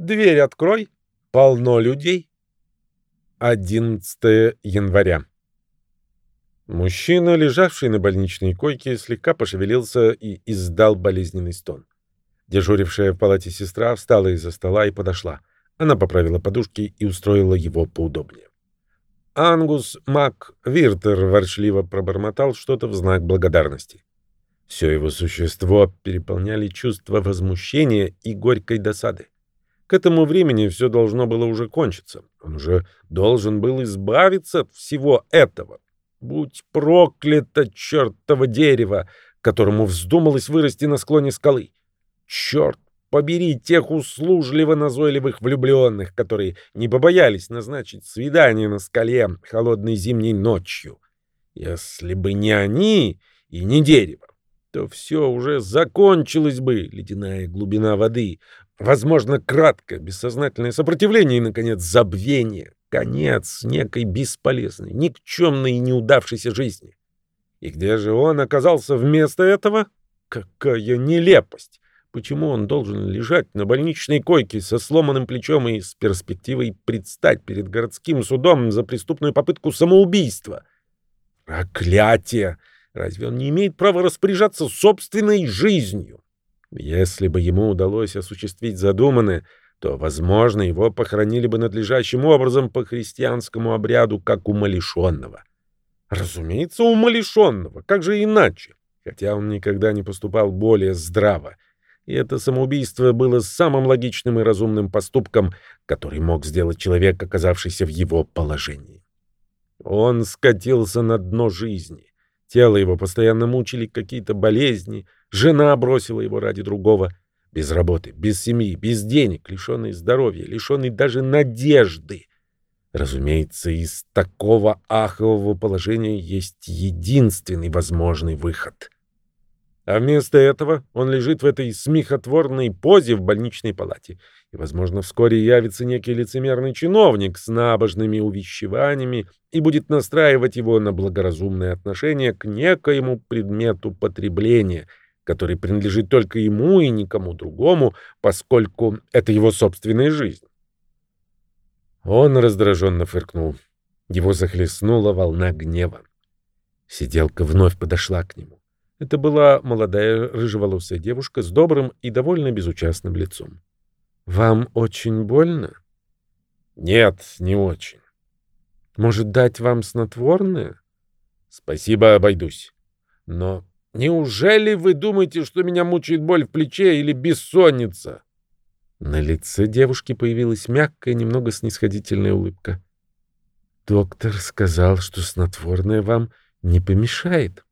Дверь открой. Полно людей. 11 января. Мужчина, лежавший на больничной койке, слегка пошевелился и издал болезненный стон. Дежурившая в палате сестра встала из-за стола и подошла. Она поправила подушки и устроила его поудобнее. Ангус Мак Виртер ворчливо пробормотал что-то в знак благодарности. Все его существо переполняли чувства возмущения и горькой досады. К этому времени все должно было уже кончиться. Он уже должен был избавиться от всего этого. Будь проклято чертово дерево, которому вздумалось вырасти на склоне скалы. Черт побери тех услужливо-назойливых влюбленных, которые не побоялись назначить свидание на скале холодной зимней ночью. Если бы не они и не дерево, то все уже закончилось бы, ледяная глубина воды, возможно, краткое, бессознательное сопротивление и, наконец, забвение, конец некой бесполезной, никчемной и неудавшейся жизни. И где же он оказался вместо этого? Какая нелепость! Почему он должен лежать на больничной койке со сломанным плечом и с перспективой предстать перед городским судом за преступную попытку самоубийства? Проклятие! Разве он не имеет права распоряжаться собственной жизнью? Если бы ему удалось осуществить задуманное, то, возможно, его похоронили бы надлежащим образом по христианскому обряду, как умалишенного. Разумеется, умалишенного, как же иначе? Хотя он никогда не поступал более здраво — и это самоубийство было самым логичным и разумным поступком, который мог сделать человек, оказавшийся в его положении. Он скатился на дно жизни. Тело его постоянно мучили какие-то болезни, жена бросила его ради другого. Без работы, без семьи, без денег, лишенный здоровья, лишенный даже надежды. Разумеется, из такого ахового положения есть единственный возможный выход — а вместо этого он лежит в этой смехотворной позе в больничной палате. И, возможно, вскоре явится некий лицемерный чиновник с набожными увещеваниями и будет настраивать его на благоразумное отношение к некоему предмету потребления, который принадлежит только ему и никому другому, поскольку это его собственная жизнь. Он раздраженно фыркнул. Его захлестнула волна гнева. Сиделка вновь подошла к нему. Это была молодая рыжеволосая девушка с добрым и довольно безучастным лицом. «Вам очень больно?» «Нет, не очень». «Может, дать вам снотворное?» «Спасибо, обойдусь. Но неужели вы думаете, что меня мучает боль в плече или бессонница?» На лице девушки появилась мягкая, немного снисходительная улыбка. «Доктор сказал, что снотворное вам не помешает».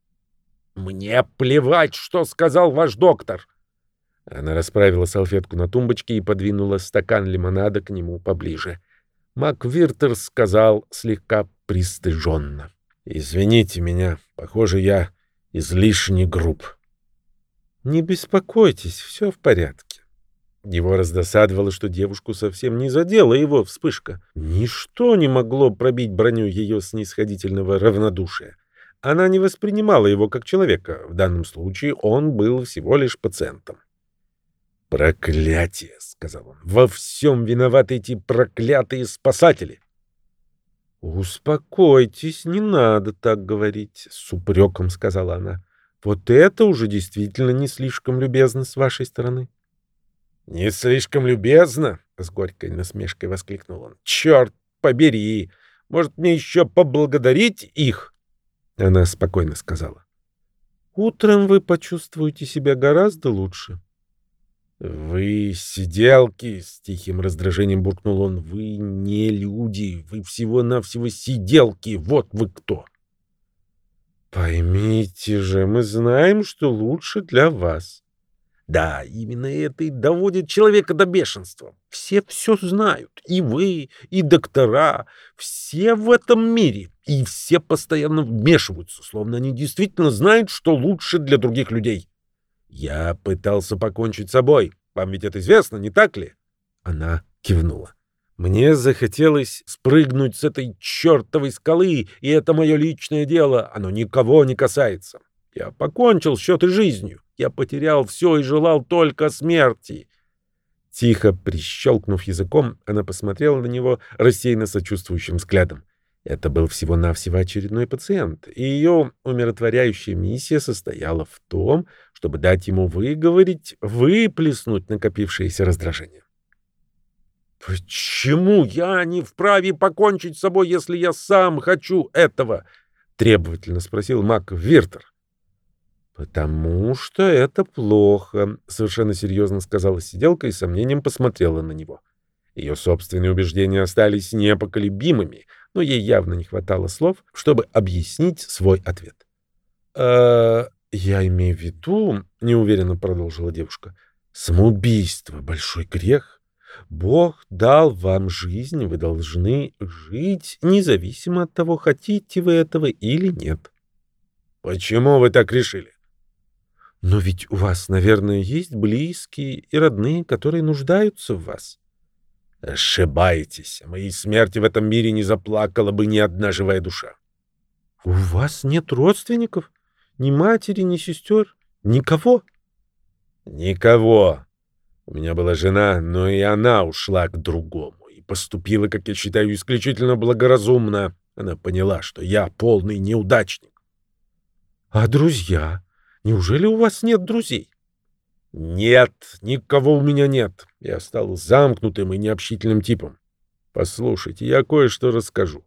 «Мне плевать, что сказал ваш доктор!» Она расправила салфетку на тумбочке и подвинула стакан лимонада к нему поближе. Маквиртер сказал слегка пристыженно. «Извините меня, похоже, я излишне груб». «Не беспокойтесь, все в порядке». Его раздосадовало, что девушку совсем не задела его вспышка. Ничто не могло пробить броню ее снисходительного равнодушия. Она не воспринимала его как человека. В данном случае он был всего лишь пациентом. «Проклятие!» — сказал он. «Во всем виноваты эти проклятые спасатели!» «Успокойтесь, не надо так говорить», — с упреком сказала она. «Вот это уже действительно не слишком любезно с вашей стороны». «Не слишком любезно?» — с горькой насмешкой воскликнул он. «Черт побери! Может, мне еще поблагодарить их?» Она спокойно сказала. «Утром вы почувствуете себя гораздо лучше». «Вы сиделки!» — с тихим раздражением буркнул он. «Вы не люди, вы всего-навсего сиделки, вот вы кто!» «Поймите же, мы знаем, что лучше для вас». Да, именно это и доводит человека до бешенства. Все все знают, и вы, и доктора, все в этом мире, и все постоянно вмешиваются, словно они действительно знают, что лучше для других людей. Я пытался покончить с собой. Вам ведь это известно, не так ли? Она кивнула. Мне захотелось спрыгнуть с этой чертовой скалы, и это мое личное дело, оно никого не касается. Я покончил счеты жизнью. Я потерял все и желал только смерти. Тихо прищелкнув языком, она посмотрела на него рассеянно сочувствующим взглядом. Это был всего-навсего очередной пациент, и ее умиротворяющая миссия состояла в том, чтобы дать ему выговорить, выплеснуть накопившееся раздражение. «Почему я не вправе покончить с собой, если я сам хочу этого?» — требовательно спросил Мак Виртер. «Потому что это плохо», — совершенно серьезно сказала сиделка и сомнением посмотрела на него. Ее собственные убеждения остались непоколебимыми, но ей явно не хватало слов, чтобы объяснить свой ответ. «Э, «Я имею в виду», — неуверенно продолжила девушка, — «самоубийство — большой грех. Бог дал вам жизнь, вы должны жить, независимо от того, хотите вы этого или нет». «Почему вы так решили?» Но ведь у вас, наверное, есть близкие и родные, которые нуждаются в вас. Ошибаетесь. О моей смерти в этом мире не заплакала бы ни одна живая душа. У вас нет родственников? Ни матери, ни сестер? Никого? Никого. У меня была жена, но и она ушла к другому и поступила, как я считаю, исключительно благоразумно. Она поняла, что я полный неудачник. А друзья? Неужели у вас нет друзей? Нет, никого у меня нет. Я стал замкнутым и необщительным типом. Послушайте, я кое-что расскажу.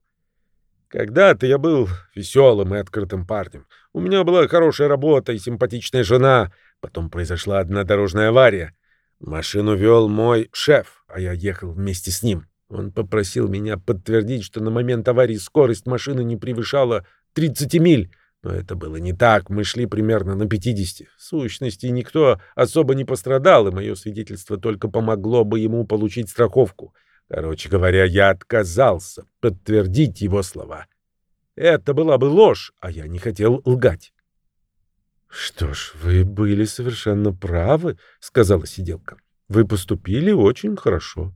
Когда-то я был веселым и открытым парнем. У меня была хорошая работа и симпатичная жена. Потом произошла одна дорожная авария. Машину вел мой шеф, а я ехал вместе с ним. Он попросил меня подтвердить, что на момент аварии скорость машины не превышала 30 миль. Но это было не так, мы шли примерно на 50. В сущности, никто особо не пострадал, и мое свидетельство только помогло бы ему получить страховку. Короче говоря, я отказался подтвердить его слова. Это была бы ложь, а я не хотел лгать. — Что ж, вы были совершенно правы, — сказала сиделка. — Вы поступили очень хорошо.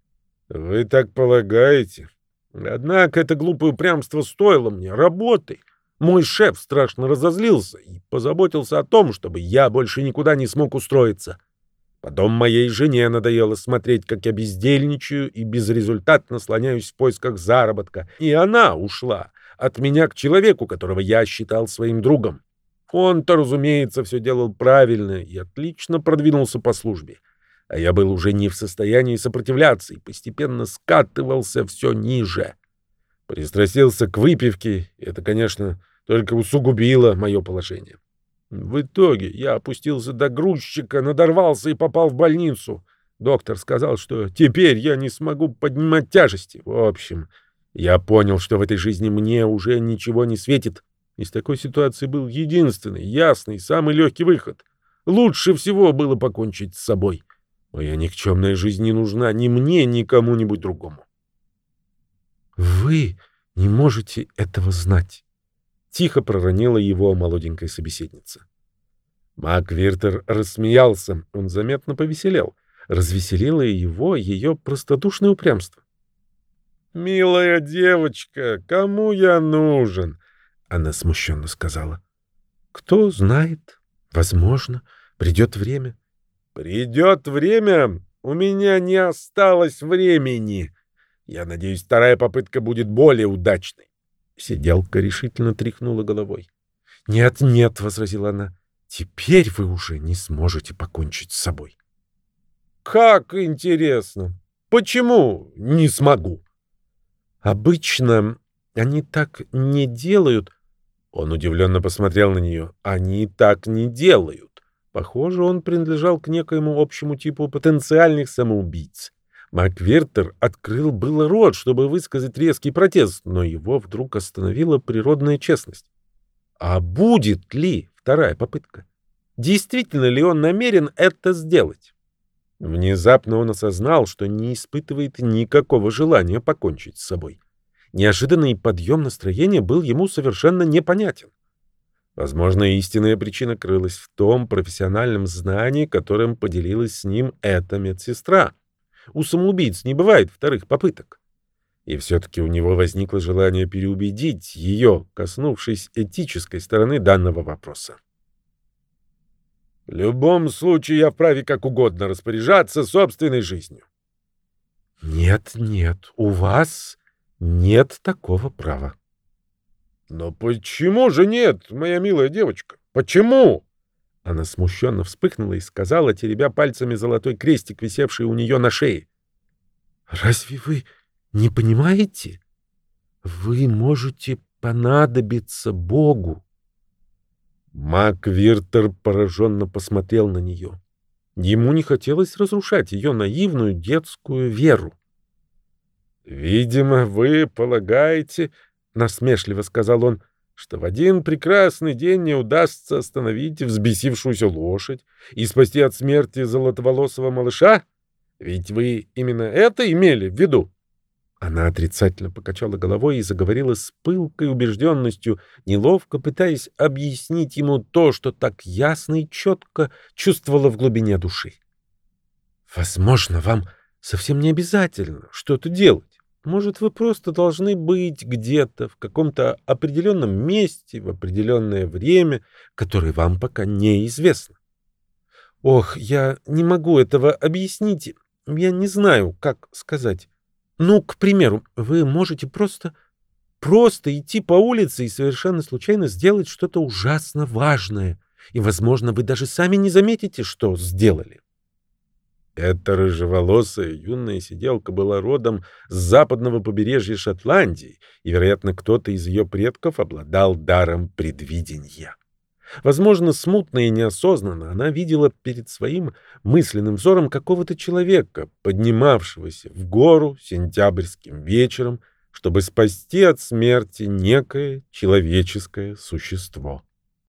— Вы так полагаете? Однако это глупое упрямство стоило мне работы. Мой шеф страшно разозлился и позаботился о том, чтобы я больше никуда не смог устроиться. Потом моей жене надоело смотреть, как я бездельничаю и безрезультатно слоняюсь в поисках заработка, и она ушла от меня к человеку, которого я считал своим другом. Он-то, разумеется, все делал правильно и отлично продвинулся по службе. А я был уже не в состоянии сопротивляться и постепенно скатывался все ниже. Пристрастился к выпивке, и это, конечно, только усугубило мое положение. В итоге я опустился до грузчика, надорвался и попал в больницу. Доктор сказал, что теперь я не смогу поднимать тяжести. В общем, я понял, что в этой жизни мне уже ничего не светит. Из такой ситуации был единственный, ясный, самый легкий выход. Лучше всего было покончить с собой. Моя никчемная жизнь не нужна ни мне, ни кому-нибудь другому. Вы не можете этого знать. Тихо проронила его молоденькая собеседница. Мак Виртер рассмеялся, он заметно повеселел. Развеселило его ее простодушное упрямство. «Милая девочка, кому я нужен?» Она смущенно сказала. «Кто знает. Возможно, придет время». «Придет время? У меня не осталось времени. Я надеюсь, вторая попытка будет более удачной. Сиделка решительно тряхнула головой. «Нет, нет», — возразила она, — «теперь вы уже не сможете покончить с собой». «Как интересно! Почему не смогу?» «Обычно они так не делают...» Он удивленно посмотрел на нее. «Они так не делают». Похоже, он принадлежал к некоему общему типу потенциальных самоубийц. Маквертер открыл было рот, чтобы высказать резкий протест, но его вдруг остановила природная честность. А будет ли вторая попытка? Действительно ли он намерен это сделать? Внезапно он осознал, что не испытывает никакого желания покончить с собой. Неожиданный подъем настроения был ему совершенно непонятен. Возможно, истинная причина крылась в том профессиональном знании, которым поделилась с ним эта медсестра — у самоубийц не бывает вторых попыток. И все-таки у него возникло желание переубедить ее, коснувшись этической стороны данного вопроса. В любом случае я вправе как угодно распоряжаться собственной жизнью. Нет, нет, у вас нет такого права. Но почему же нет, моя милая девочка? Почему? Она смущенно вспыхнула и сказала, теребя пальцами золотой крестик, висевший у нее на шее. «Разве вы не понимаете? Вы можете понадобиться Богу». Мак Виртер пораженно посмотрел на нее. Ему не хотелось разрушать ее наивную детскую веру. «Видимо, вы полагаете, — насмешливо сказал он, — что в один прекрасный день не удастся остановить взбесившуюся лошадь и спасти от смерти золотоволосого малыша? Ведь вы именно это имели в виду?» Она отрицательно покачала головой и заговорила с пылкой убежденностью, неловко пытаясь объяснить ему то, что так ясно и четко чувствовала в глубине души. «Возможно, вам совсем не обязательно что-то делать. Может, вы просто должны быть где-то, в каком-то определенном месте, в определенное время, которое вам пока неизвестно. Ох, я не могу этого объяснить. Я не знаю, как сказать. Ну, к примеру, вы можете просто... Просто идти по улице и совершенно случайно сделать что-то ужасно важное. И, возможно, вы даже сами не заметите, что сделали. Эта рыжеволосая юная сиделка была родом с западного побережья Шотландии, и, вероятно, кто-то из ее предков обладал даром предвидения. Возможно, смутно и неосознанно она видела перед своим мысленным взором какого-то человека, поднимавшегося в гору сентябрьским вечером, чтобы спасти от смерти некое человеческое существо.